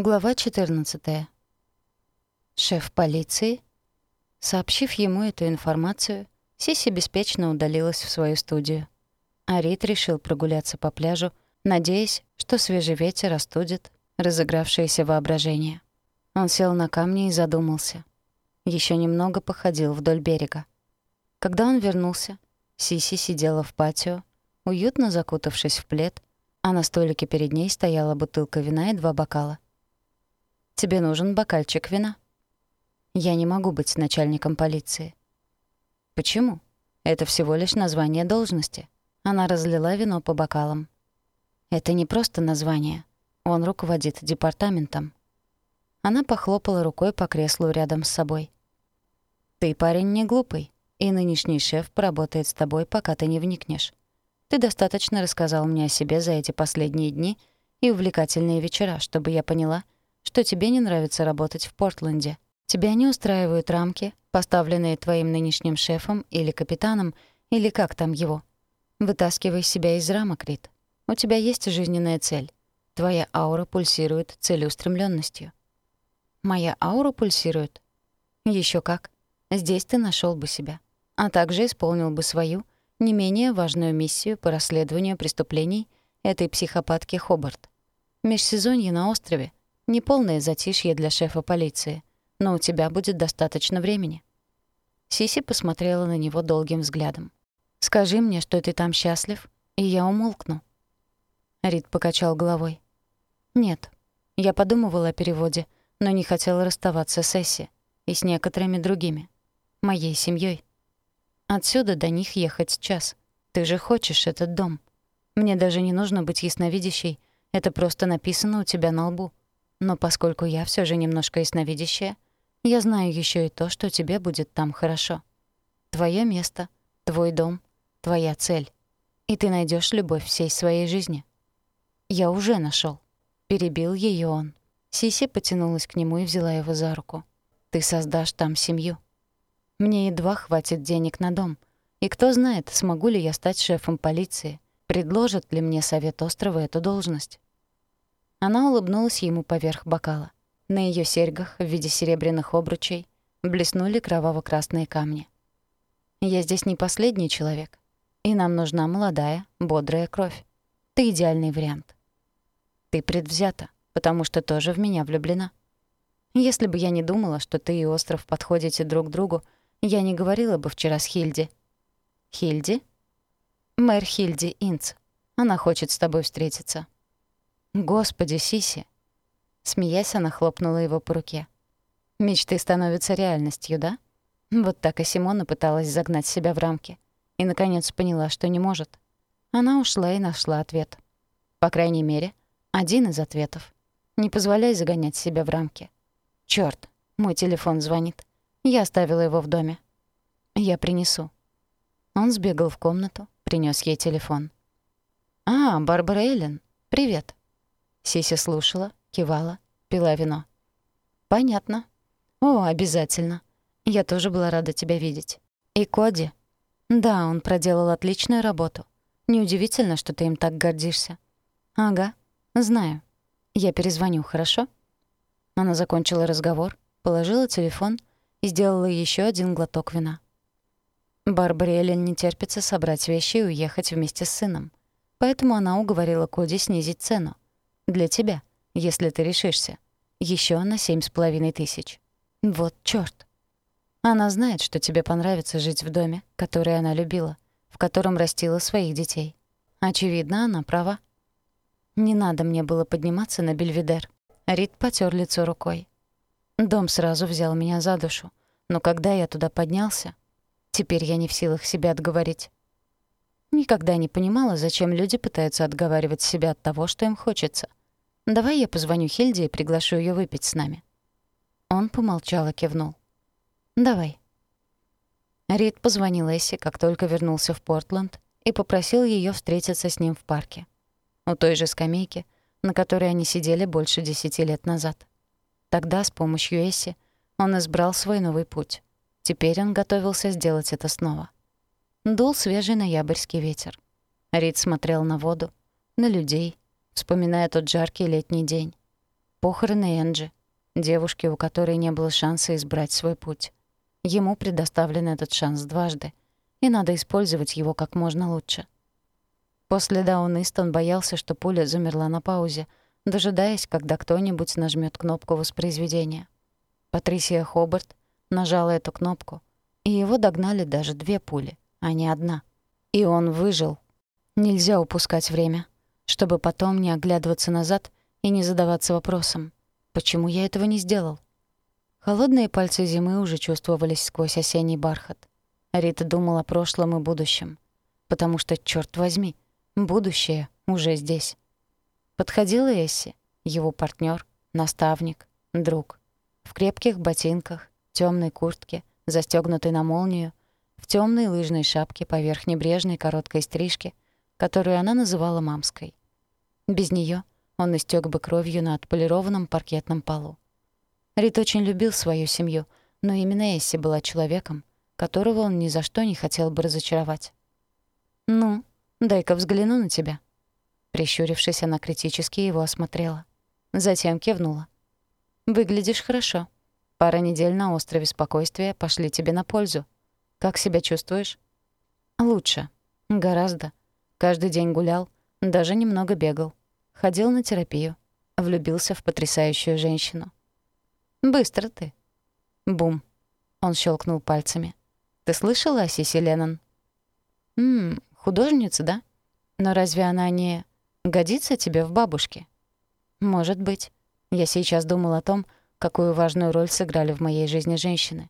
Глава 14. Шеф полиции. Сообщив ему эту информацию, Сиси беспечно удалилась в свою студию. А Рид решил прогуляться по пляжу, надеясь, что свежий ветер остудит разыгравшееся воображение. Он сел на камни и задумался. Еще немного походил вдоль берега. Когда он вернулся, Сиси сидела в патио, уютно закутавшись в плед, а на столике перед ней стояла бутылка вина и два бокала — Тебе нужен бокальчик вина. Я не могу быть начальником полиции. Почему? Это всего лишь название должности. Она разлила вино по бокалам. Это не просто название. Он руководит департаментом. Она похлопала рукой по креслу рядом с собой. Ты парень не глупый, и нынешний шеф поработает с тобой, пока ты не вникнешь. Ты достаточно рассказал мне о себе за эти последние дни и увлекательные вечера, чтобы я поняла — что тебе не нравится работать в Портленде. Тебя не устраивают рамки, поставленные твоим нынешним шефом или капитаном, или как там его. Вытаскивай себя из рамок, Рит. У тебя есть жизненная цель. Твоя аура пульсирует целеустремленностью. Моя аура пульсирует? Еще как. Здесь ты нашел бы себя. А также исполнил бы свою, не менее важную миссию по расследованию преступлений этой психопатки Хобарт. Межсезонье на острове — Неполное затишье для шефа полиции, но у тебя будет достаточно времени». Сиси посмотрела на него долгим взглядом. «Скажи мне, что ты там счастлив, и я умолкну». Рид покачал головой. «Нет, я подумывала о переводе, но не хотела расставаться с Эсси и с некоторыми другими, моей семьей. Отсюда до них ехать час. Ты же хочешь этот дом. Мне даже не нужно быть ясновидящей, это просто написано у тебя на лбу. Но поскольку я все же немножко ясновидящая, я знаю еще и то, что тебе будет там хорошо. Твое место, твой дом, твоя цель. И ты найдешь любовь всей своей жизни. Я уже нашел. Перебил ее он. Сиси потянулась к нему и взяла его за руку. Ты создашь там семью. Мне едва хватит денег на дом. И кто знает, смогу ли я стать шефом полиции, предложит ли мне совет острова эту должность. Она улыбнулась ему поверх бокала. На ее серьгах в виде серебряных обручей блеснули кроваво-красные камни. «Я здесь не последний человек, и нам нужна молодая, бодрая кровь. Ты идеальный вариант. Ты предвзята, потому что тоже в меня влюблена. Если бы я не думала, что ты и остров подходите друг другу, я не говорила бы вчера с Хильди. Хильди? Мэр Хильди Инц. Она хочет с тобой встретиться. «Господи, Сиси!» Смеясь, она хлопнула его по руке. «Мечты становятся реальностью, да?» Вот так и Симона пыталась загнать себя в рамки. И, наконец, поняла, что не может. Она ушла и нашла ответ. По крайней мере, один из ответов. Не позволяй загонять себя в рамки. Чёрт, мой телефон звонит. Я оставила его в доме. Я принесу. Он сбегал в комнату, принёс ей телефон. «А, Барбара Эллен, привет». Сися слушала, кивала, пила вино. «Понятно. О, обязательно. Я тоже была рада тебя видеть. И Коди. Да, он проделал отличную работу. Неудивительно, что ты им так гордишься. Ага, знаю. Я перезвоню, хорошо?» Она закончила разговор, положила телефон и сделала еще один глоток вина. Барбаре Эллен не терпится собрать вещи и уехать вместе с сыном. Поэтому она уговорила Коди снизить цену. Для тебя, если ты решишься. Еще на семь с половиной тысяч. Вот чёрт. Она знает, что тебе понравится жить в доме, который она любила, в котором растила своих детей. Очевидно, она права. Не надо мне было подниматься на Бельведер. Рид потёр лицо рукой. Дом сразу взял меня за душу. Но когда я туда поднялся, теперь я не в силах себя отговорить. Никогда не понимала, зачем люди пытаются отговаривать себя от того, что им хочется. Давай я позвоню Хильде и приглашу ее выпить с нами». Он помолчал и кивнул. «Давай». Рид позвонил Эсси, как только вернулся в Портленд, и попросил ее встретиться с ним в парке. У той же скамейки, на которой они сидели больше десяти лет назад. Тогда с помощью Эсси он избрал свой новый путь. Теперь он готовился сделать это снова. Дул свежий ноябрьский ветер. Рид смотрел на воду, на людей, вспоминая тот жаркий летний день. Похороны Энджи, девушки, у которой не было шанса избрать свой путь. Ему предоставлен этот шанс дважды, и надо использовать его как можно лучше. После Даун-Ист он боялся, что пуля замерла на паузе, дожидаясь, когда кто-нибудь нажмет кнопку воспроизведения. Патрисия Хобарт нажала эту кнопку, и его догнали даже две пули, а не одна. И он выжил. Нельзя упускать время, чтобы потом не оглядываться назад и не задаваться вопросом, почему я этого не сделал? Холодные пальцы зимы уже чувствовались сквозь осенний бархат. Рита думала о прошлом и будущем. Потому что, черт возьми, будущее уже здесь. Подходила Эсси, его партнер, наставник, друг. В крепких ботинках, темной куртке, застегнутой на молнию, в темной лыжной шапке поверх небрежной короткой стрижки, которую она называла мамской. Без нее он истек бы кровью на отполированном паркетном полу. Рит очень любил свою семью, но именно Эсси была человеком, которого он ни за что не хотел бы разочаровать. «Ну, дай-ка взгляну на тебя». Прищурившись, она критически его осмотрела. Затем кивнула. «Выглядишь хорошо. Пара недель на острове спокойствия пошли тебе на пользу. Как себя чувствуешь?» «Лучше. Гораздо. Каждый день гулял, даже немного бегал. Ходил на терапию. Влюбился в потрясающую женщину. Быстро ты. Бум. Он щелкнул пальцами. Ты слышала о Сиси Леннон? Мм, художница, да? Но разве она не годится тебе в бабушке? Может быть. Я сейчас думал о том, какую важную роль сыграли в моей жизни женщины.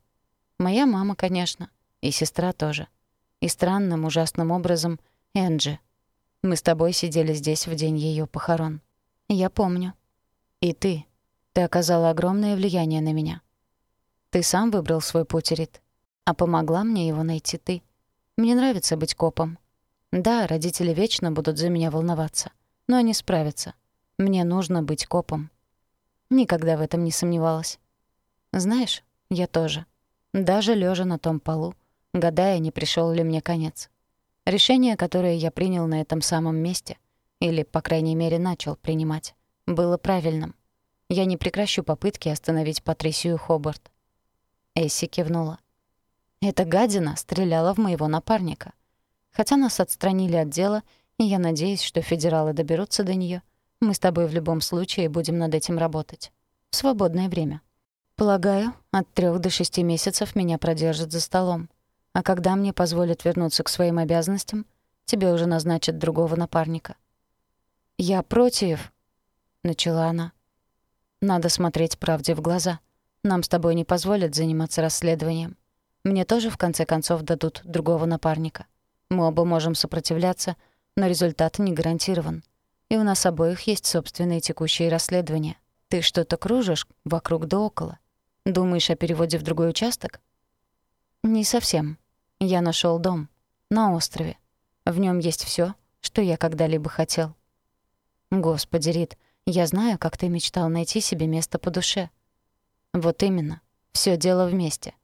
Моя мама, конечно, и сестра тоже. И странным, ужасным образом Энджи. Мы с тобой сидели здесь в день ее похорон. Я помню. И ты. Ты оказала огромное влияние на меня. Ты сам выбрал свой путь, Рит. А помогла мне его найти ты. Мне нравится быть копом. Да, родители вечно будут за меня волноваться. Но они справятся. Мне нужно быть копом. Никогда в этом не сомневалась. Знаешь, я тоже. Даже лежа на том полу, гадая, не пришел ли мне конец. Решение, которое я принял на этом самом месте, или, по крайней мере, начал принимать, было правильным. Я не прекращу попытки остановить Патрисию Хобарт. Эсси кивнула. Эта гадина стреляла в моего напарника. Хотя нас отстранили от дела, и я надеюсь, что федералы доберутся до нее, мы с тобой в любом случае будем над этим работать. В свободное время. Полагаю, от трех до шести месяцев меня продержат за столом. А когда мне позволят вернуться к своим обязанностям, тебе уже назначат другого напарника. «Я против», — начала она. Надо смотреть правде в глаза. Нам с тобой не позволят заниматься расследованием. Мне тоже, в конце концов, дадут другого напарника. Мы оба можем сопротивляться, но результат не гарантирован. И у нас обоих есть собственные текущие расследования. Ты что-то кружишь вокруг да около. Думаешь о переводе в другой участок? Не совсем. Я нашел дом. На острове. В нем есть все, что я когда-либо хотел. Господи, Рит, я знаю, как ты мечтал найти себе место по душе. Вот именно. Все дело вместе.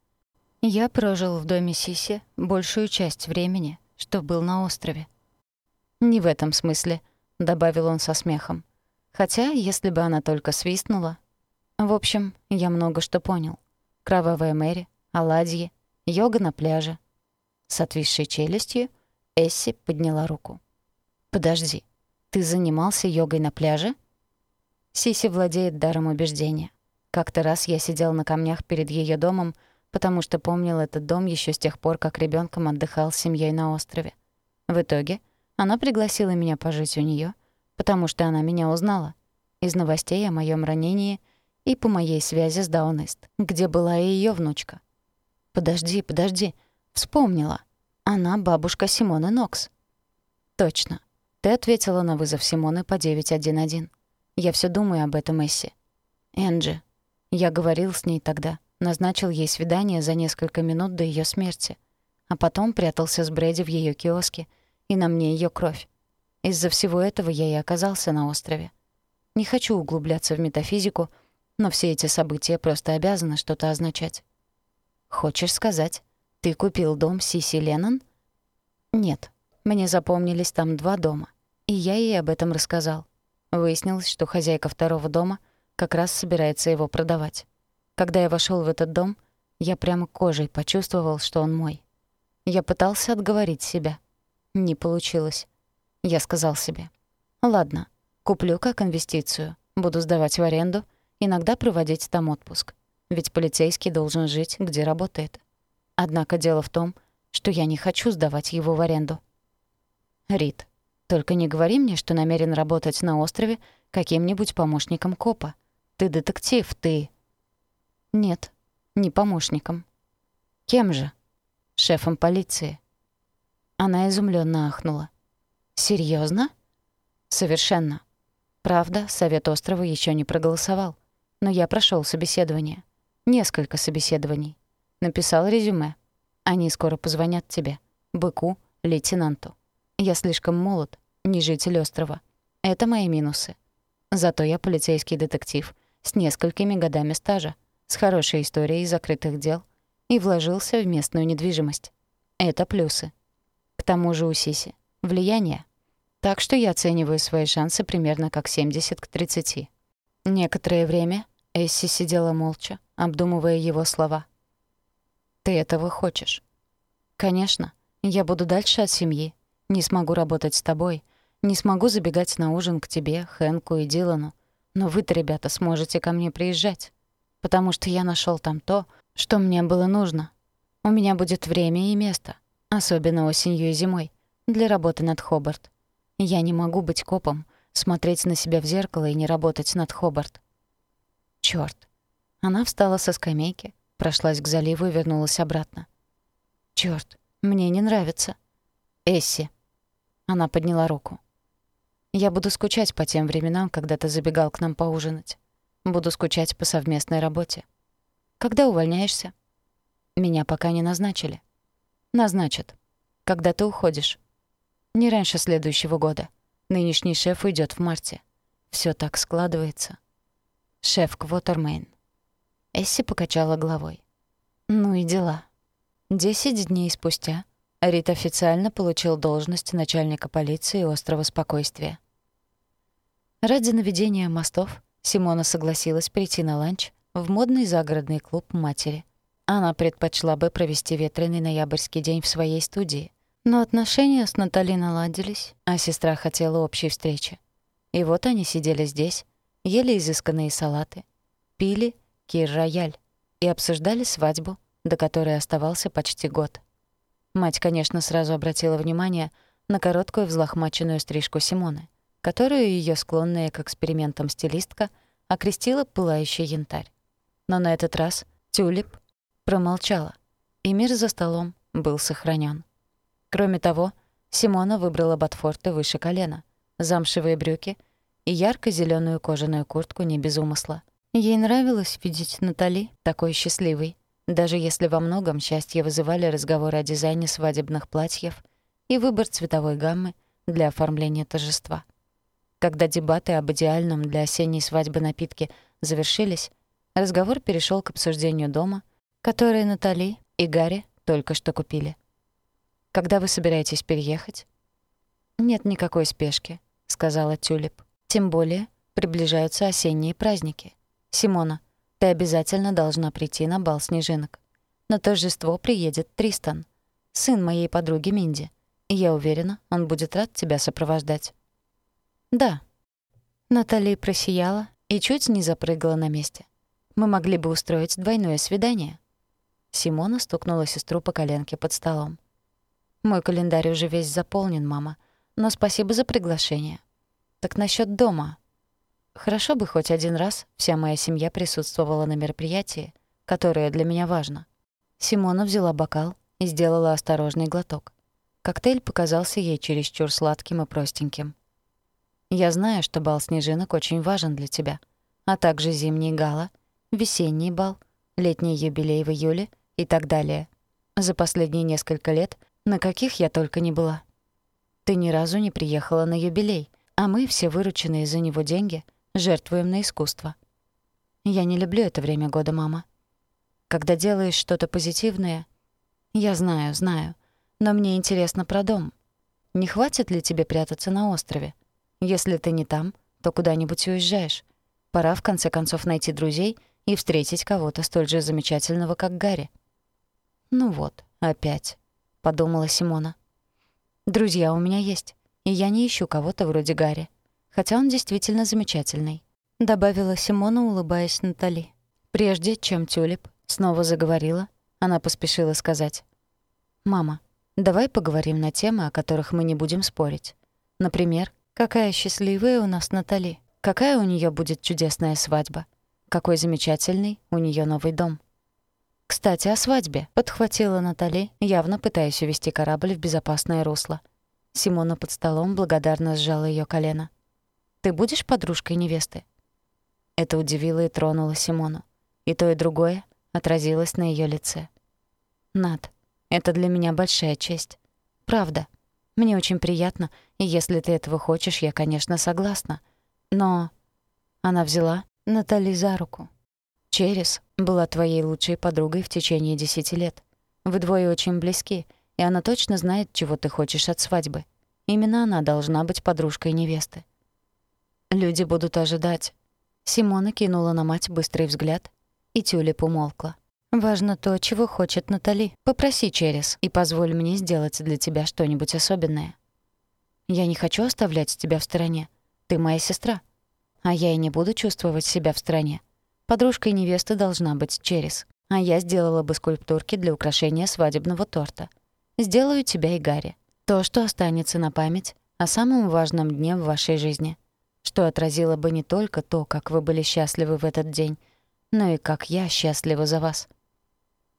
Я прожил в доме Сиси большую часть времени, что был на острове. Не в этом смысле, добавил он со смехом. Хотя, если бы она только свистнула. В общем, я много что понял. Кровавая Мэри, оладьи, йога на пляже. С отвисшей челюстью Эсси подняла руку. «Подожди, ты занимался йогой на пляже?» Сиси владеет даром убеждения. Как-то раз я сидел на камнях перед ее домом, потому что помнил этот дом еще с тех пор, как ребенком отдыхал с семьей на острове. В итоге она пригласила меня пожить у нее, потому что она меня узнала. Из новостей о моем ранении и по моей связи с Даунест, где была и ее внучка. «Подожди, подожди. Вспомнила. Она бабушка Симоны Нокс». «Точно. Ты ответила на вызов Симоны по 911. Я все думаю об этом Эсси. Энджи. Я говорил с ней тогда, назначил ей свидание за несколько минут до ее смерти, а потом прятался с Брэди в ее киоске, и на мне ее кровь. Из-за всего этого я и оказался на острове. Не хочу углубляться в метафизику, но все эти события просто обязаны что-то означать. Хочешь сказать, ты купил дом Сиси Леннон? Нет, мне запомнились там два дома, и я ей об этом рассказал. Выяснилось, что хозяйка второго дома как раз собирается его продавать. Когда я вошел в этот дом, я прямо кожей почувствовал, что он мой. Я пытался отговорить себя. Не получилось. Я сказал себе, «Ладно, куплю как инвестицию, буду сдавать в аренду, иногда проводить там отпуск. Ведь полицейский должен жить, где работает. Однако дело в том, что я не хочу сдавать его в аренду. Рит, только не говори мне, что намерен работать на острове каким-нибудь помощником копа. Ты детектив, ты... Нет, не помощником. Кем же? Шефом полиции. Она изумленно ахнула. Серьезно? Совершенно. Правда, Совет острова еще не проголосовал, но я прошел собеседование. Несколько собеседований. Написал резюме. Они скоро позвонят тебе, быку, лейтенанту. Я слишком молод, не житель острова. Это мои минусы. Зато я полицейский детектив с несколькими годами стажа, с хорошей историей закрытых дел и вложился в местную недвижимость. Это плюсы. К тому же у Сиси влияние. Так что я оцениваю свои шансы примерно как 70 к 30. Некоторое время Эсси сидела молча, обдумывая его слова. «Ты этого хочешь?» «Конечно. Я буду дальше от семьи. Не смогу работать с тобой. Не смогу забегать на ужин к тебе, Хэнку и Дилану. Но вы-то, ребята, сможете ко мне приезжать. Потому что я нашел там то, что мне было нужно. У меня будет время и место, особенно осенью и зимой, для работы над Хобарт. Я не могу быть копом, смотреть на себя в зеркало и не работать над Хобарт. Чёрт. Она встала со скамейки, прошлась к заливу и вернулась обратно. Чёрт, мне не нравится. Эсси. Она подняла руку. Я буду скучать по тем временам, когда ты забегал к нам поужинать. Буду скучать по совместной работе. Когда увольняешься? Меня пока не назначили. Назначат. Когда ты уходишь? Не раньше следующего года. Нынешний шеф уйдет в марте. Все так складывается. Шеф Квотермейн. Эсси покачала головой. Ну и дела. Десять дней спустя Рит официально получил должность начальника полиции острова Спокойствия. Ради наведения мостов Симона согласилась прийти на ланч в модный загородный клуб матери. Она предпочла бы провести ветреный ноябрьский день в своей студии. Но отношения с Натали наладились, а сестра хотела общей встречи. И вот они сидели здесь, ели изысканные салаты, пили кир-рояль и обсуждали свадьбу, до которой оставался почти год. Мать, конечно, сразу обратила внимание на короткую взлохмаченную стрижку Симоны, которую ее склонная к экспериментам стилистка окрестила «пылающий янтарь». Но на этот раз Тюлип промолчала, и мир за столом был сохранен. Кроме того, Симона выбрала ботфорты выше колена, замшевые брюки и ярко зеленую кожаную куртку не без умысла — Ей нравилось видеть Натали такой счастливой, даже если во многом счастье вызывали разговоры о дизайне свадебных платьев и выбор цветовой гаммы для оформления торжества. Когда дебаты об идеальном для осенней свадьбы напитке завершились, разговор перешел к обсуждению дома, который Натали и Гарри только что купили. «Когда вы собираетесь переехать?» «Нет никакой спешки», — сказала Тюлип. «Тем более приближаются осенние праздники». «Симона, ты обязательно должна прийти на бал снежинок. На торжество приедет Тристан, сын моей подруги Минди. И я уверена, он будет рад тебя сопровождать». «Да». Натали просияла и чуть не запрыгала на месте. «Мы могли бы устроить двойное свидание». Симона стукнула сестру по коленке под столом. «Мой календарь уже весь заполнен, мама, но спасибо за приглашение. Так насчет дома. Хорошо бы хоть один раз вся моя семья присутствовала на мероприятии, которое для меня важно. Симона взяла бокал и сделала осторожный глоток. Коктейль показался ей чересчур сладким и простеньким. «Я знаю, что бал снежинок очень важен для тебя, а также зимний гала, весенний бал, летний юбилей в июле и так далее. За последние несколько лет на каких я только не была. Ты ни разу не приехала на юбилей, а мы, все вырученные за него деньги, жертвуем на искусство. Я не люблю это время года, мама. Когда делаешь что-то позитивное... Я знаю, знаю. Но мне интересно про дом. Не хватит ли тебе прятаться на острове? Если ты не там, то куда-нибудь уезжаешь. Пора в конце концов найти друзей и встретить кого-то столь же замечательного, как Гарри. «Ну вот, опять», — подумала Симона. «Друзья у меня есть, и я не ищу кого-то вроде Гарри, хотя он действительно замечательный», — добавила Симона, улыбаясь Натали. Прежде чем Тюлип снова заговорила, она поспешила сказать. «Мама, давай поговорим на темы, о которых мы не будем спорить. Например, какая счастливая у нас Натали, какая у нее будет чудесная свадьба, какой замечательный у нее новый дом». «Кстати, о свадьбе», — подхватила Натали, явно пытаясь увести корабль в безопасное русло. Симона под столом благодарно сжала ее колено. «Ты будешь подружкой невесты?» Это удивило и тронуло Симону. И то, и другое отразилось на ее лице. «Над, это для меня большая честь. Правда. Мне очень приятно, и если ты этого хочешь, я, конечно, согласна. Но...» Она взяла Натали за руку. Черес была твоей лучшей подругой в течение десяти лет. Вы двое очень близки, и она точно знает, чего ты хочешь от свадьбы. Именно она должна быть подружкой невесты. Люди будут ожидать. Симона кинула на мать быстрый взгляд, и Тюлип умолкла. «Важно то, чего хочет Натали. Попроси Черес и позволь мне сделать для тебя что-нибудь особенное. Я не хочу оставлять тебя в стороне. Ты моя сестра. А я и не буду чувствовать себя в стороне. Подружкой невесты должна быть Черес, а я сделала бы скульптурки для украшения свадебного торта. Сделаю тебя и Гарри. То, что останется на память о самом важном дне в вашей жизни. Что отразило бы не только то, как вы были счастливы в этот день, но и как я счастлива за вас.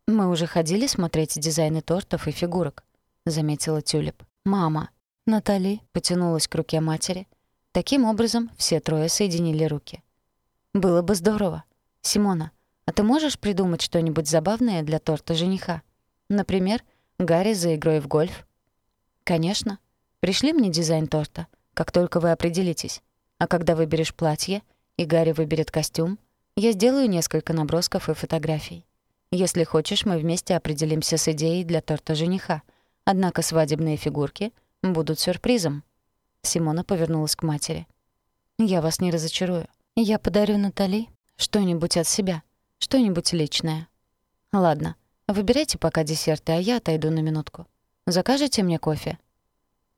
«Мы уже ходили смотреть дизайны тортов и фигурок», — заметила Тюлип. «Мама». Натали потянулась к руке матери. Таким образом, все трое соединили руки. «Было бы здорово. «Симона, а ты можешь придумать что-нибудь забавное для торта жениха? Например, Гарри за игрой в гольф?» «Конечно. Пришли мне дизайн торта, как только вы определитесь. А когда выберешь платье, и Гарри выберет костюм, я сделаю несколько набросков и фотографий. Если хочешь, мы вместе определимся с идеей для торта жениха. Однако свадебные фигурки будут сюрпризом». Симона повернулась к матери. «Я вас не разочарую. Я подарю Натали что-нибудь от себя, что-нибудь личное. Ладно, выбирайте пока десерты, а я отойду на минутку. Закажете мне кофе?»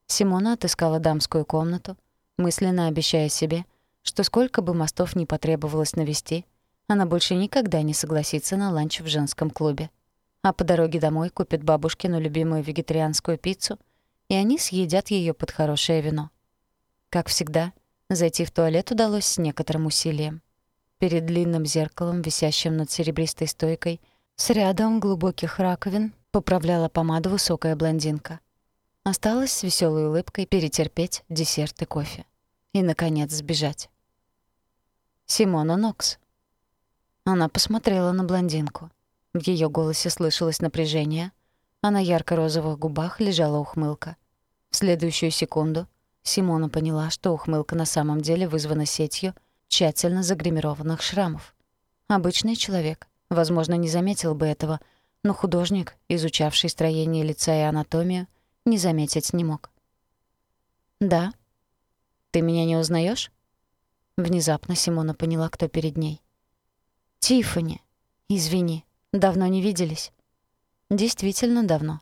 Симона отыскала дамскую комнату, мысленно обещая себе, что сколько бы мостов не потребовалось навести, она больше никогда не согласится на ланч в женском клубе. А по дороге домой купит бабушкину любимую вегетарианскую пиццу, и они съедят ее под хорошее вино. Как всегда, зайти в туалет удалось с некоторым усилием. Перед длинным зеркалом, висящим над серебристой стойкой, с рядом глубоких раковин поправляла помаду высокая блондинка. Осталось с веселой улыбкой перетерпеть десерт и кофе. И, наконец, сбежать. «Симона Нокс». Она посмотрела на блондинку. В ее голосе слышалось напряжение, а на ярко-розовых губах лежала ухмылка. В следующую секунду Симона поняла, что ухмылка на самом деле вызвана сетью — тщательно загримированных шрамов. Обычный человек, возможно, не заметил бы этого, но художник, изучавший строение лица и анатомию, не заметить не мог. «Да? Ты меня не узнаешь? Внезапно Симона поняла, кто перед ней. «Тиффани! Извини, давно не виделись». «Действительно давно.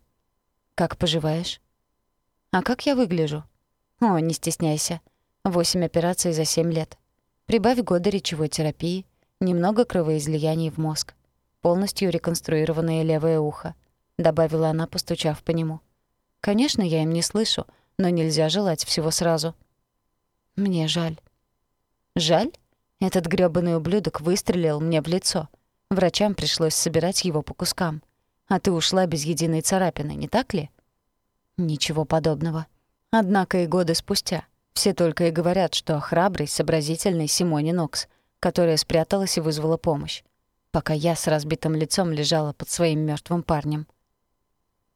Как поживаешь?» «А как я выгляжу?» «О, не стесняйся. Восемь операций за семь лет. Прибавь годы речевой терапии, немного кровоизлияний в мозг, полностью реконструированное левое ухо, добавила она, постучав по нему. Конечно, я им не слышу, но нельзя желать всего сразу. Мне жаль. Жаль? Этот грёбаный ублюдок выстрелил мне в лицо. Врачам пришлось собирать его по кускам. А ты ушла без единой царапины, не так ли? Ничего подобного. Однако и годы спустя все только и говорят, что храбрый, сообразительный Симоне Нокс, которая спряталась и вызвала помощь, пока я с разбитым лицом лежала под своим мертвым парнем.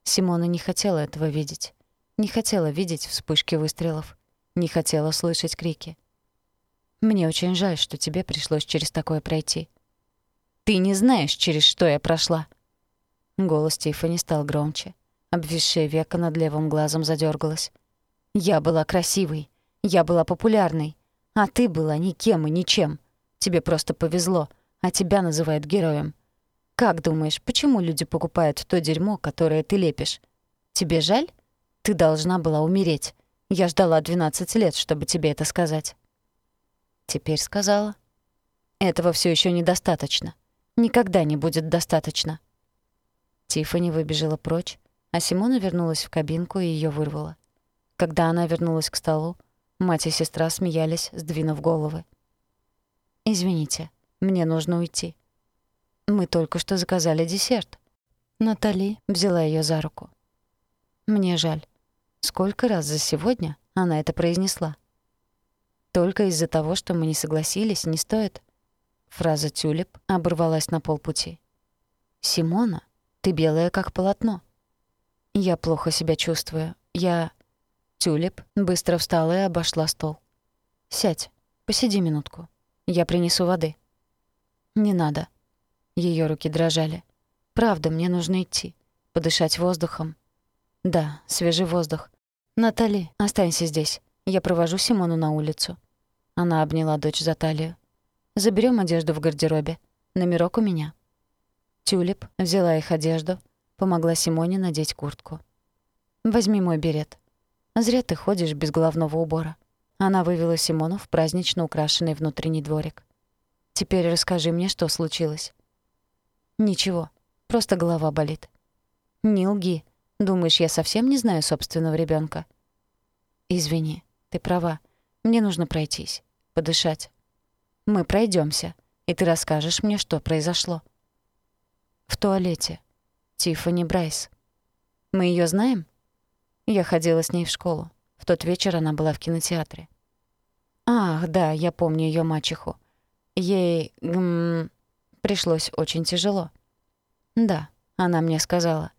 Симона не хотела этого видеть. Не хотела видеть вспышки выстрелов. Не хотела слышать крики. «Мне очень жаль, что тебе пришлось через такое пройти». «Ты не знаешь, через что я прошла!» Голос Тиффани стал громче. Обвисшее веко над левым глазом задергалось. «Я была красивой, я была популярной, а ты была никем и ничем. Тебе просто повезло, а тебя называют героем. Как думаешь, почему люди покупают то дерьмо, которое ты лепишь? Тебе жаль? Ты должна была умереть. Я ждала 12 лет, чтобы тебе это сказать. Теперь сказала. Этого все еще недостаточно. Никогда не будет достаточно. Тиффани выбежала прочь, а Симона вернулась в кабинку и ее вырвала. Когда она вернулась к столу, мать и сестра смеялись, сдвинув головы. «Извините, мне нужно уйти. Мы только что заказали десерт». Натали взяла ее за руку. «Мне жаль. Сколько раз за сегодня она это произнесла?» «Только из-за того, что мы не согласились, не стоит». Фраза «тюлип» оборвалась на полпути. «Симона, ты белая, как полотно». «Я плохо себя чувствую. Я...» Тюлип быстро встала и обошла стол. «Сядь, посиди минутку. Я принесу воды». «Не надо». Ее руки дрожали. «Правда, мне нужно идти. Подышать воздухом». «Да, свежий воздух. Натали, останься здесь. Я провожу Симону на улицу». Она обняла дочь за талию. Заберем одежду в гардеробе. Номерок у меня». Тюлип взяла их одежду, помогла Симоне надеть куртку. «Возьми мой берет. Зря ты ходишь без головного убора». Она вывела Симону в празднично украшенный внутренний дворик. «Теперь расскажи мне, что случилось». «Ничего, просто голова болит». «Не лги. Думаешь, я совсем не знаю собственного ребенка? «Извини, ты права. Мне нужно пройтись, подышать. Мы пройдемся, и ты расскажешь мне, что произошло». «В туалете. Тиффани Брайс. Мы ее знаем?» Я ходила с ней в школу. В тот вечер она была в кинотеатре. Ах, да, я помню ее мачеху. Ей, гм, пришлось очень тяжело. Да, она мне сказала.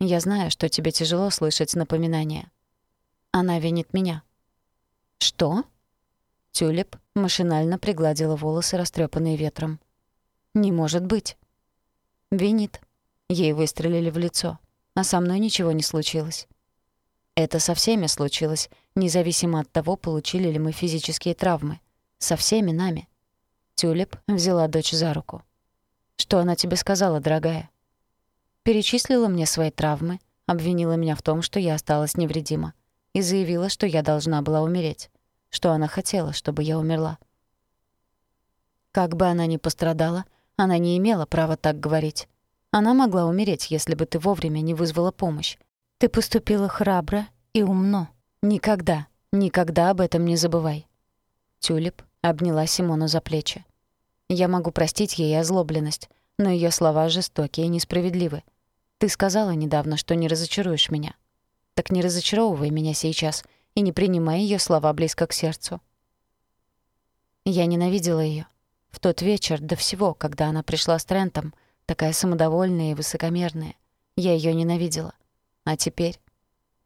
Я знаю, что тебе тяжело слышать напоминания. Она винит меня. Что? Тюлип машинально пригладила волосы, растрепанные ветром. Не может быть. Винит. Ей выстрелили в лицо, а со мной ничего не случилось. Это со всеми случилось, независимо от того, получили ли мы физические травмы. Со всеми нами. Тюлип взяла дочь за руку. «Что она тебе сказала, дорогая?» Перечислила мне свои травмы, обвинила меня в том, что я осталась невредима, и заявила, что я должна была умереть, что она хотела, чтобы я умерла. Как бы она ни пострадала, она не имела права так говорить. Она могла умереть, если бы ты вовремя не вызвала помощь, ты поступила храбро и умно. Никогда, никогда об этом не забывай. Тюлип обняла Симону за плечи. Я могу простить ей озлобленность, но ее слова жестокие и несправедливы. Ты сказала недавно, что не разочаруешь меня. Так не разочаровывай меня сейчас и не принимай ее слова близко к сердцу. Я ненавидела ее. В тот вечер до всего, когда она пришла с Трентом, такая самодовольная и высокомерная. Я ее ненавидела. А теперь?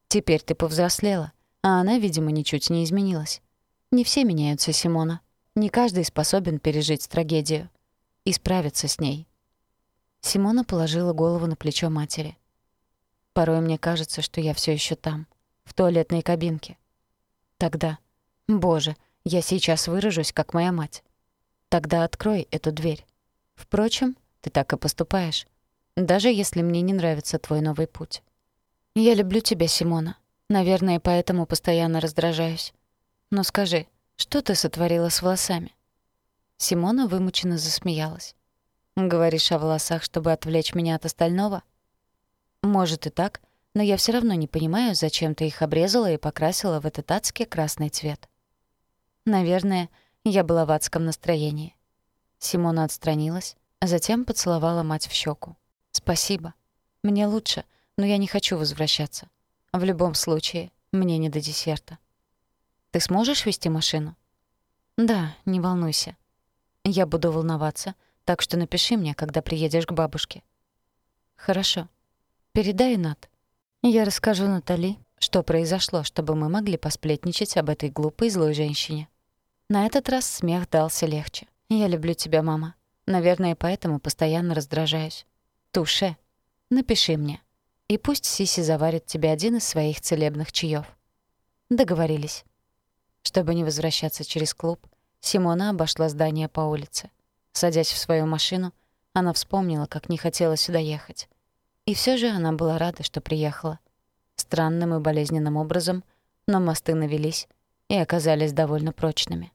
Теперь ты повзрослела, а она, видимо, ничуть не изменилась. Не все меняются, Симона. Не каждый способен пережить трагедию. И справиться с ней. Симона положила голову на плечо матери. Порой мне кажется, что я все еще там, в туалетной кабинке. Тогда, боже, я сейчас выражусь, как моя мать. Тогда открой эту дверь. Впрочем, ты так и поступаешь, даже если мне не нравится твой новый путь. «Я люблю тебя, Симона. Наверное, поэтому постоянно раздражаюсь. Но скажи, что ты сотворила с волосами?» Симона вымученно засмеялась. «Говоришь о волосах, чтобы отвлечь меня от остального?» «Может и так, но я все равно не понимаю, зачем ты их обрезала и покрасила в этот адский красный цвет». «Наверное, я была в адском настроении». Симона отстранилась, а затем поцеловала мать в щеку. «Спасибо. Мне лучше, но я не хочу возвращаться. В любом случае, мне не до десерта. Ты сможешь вести машину? Да, не волнуйся. Я буду волноваться, так что напиши мне, когда приедешь к бабушке. Хорошо. Передай Нат. Я расскажу Натали, что произошло, чтобы мы могли посплетничать об этой глупой злой женщине. На этот раз смех дался легче. Я люблю тебя, мама. Наверное, поэтому постоянно раздражаюсь. Туше. Напиши мне. И пусть Сиси заварит тебе один из своих целебных чаев. Договорились. Чтобы не возвращаться через клуб, Симона обошла здание по улице. Садясь в свою машину, она вспомнила, как не хотела сюда ехать. И все же она была рада, что приехала. Странным и болезненным образом, но мосты навелись и оказались довольно прочными.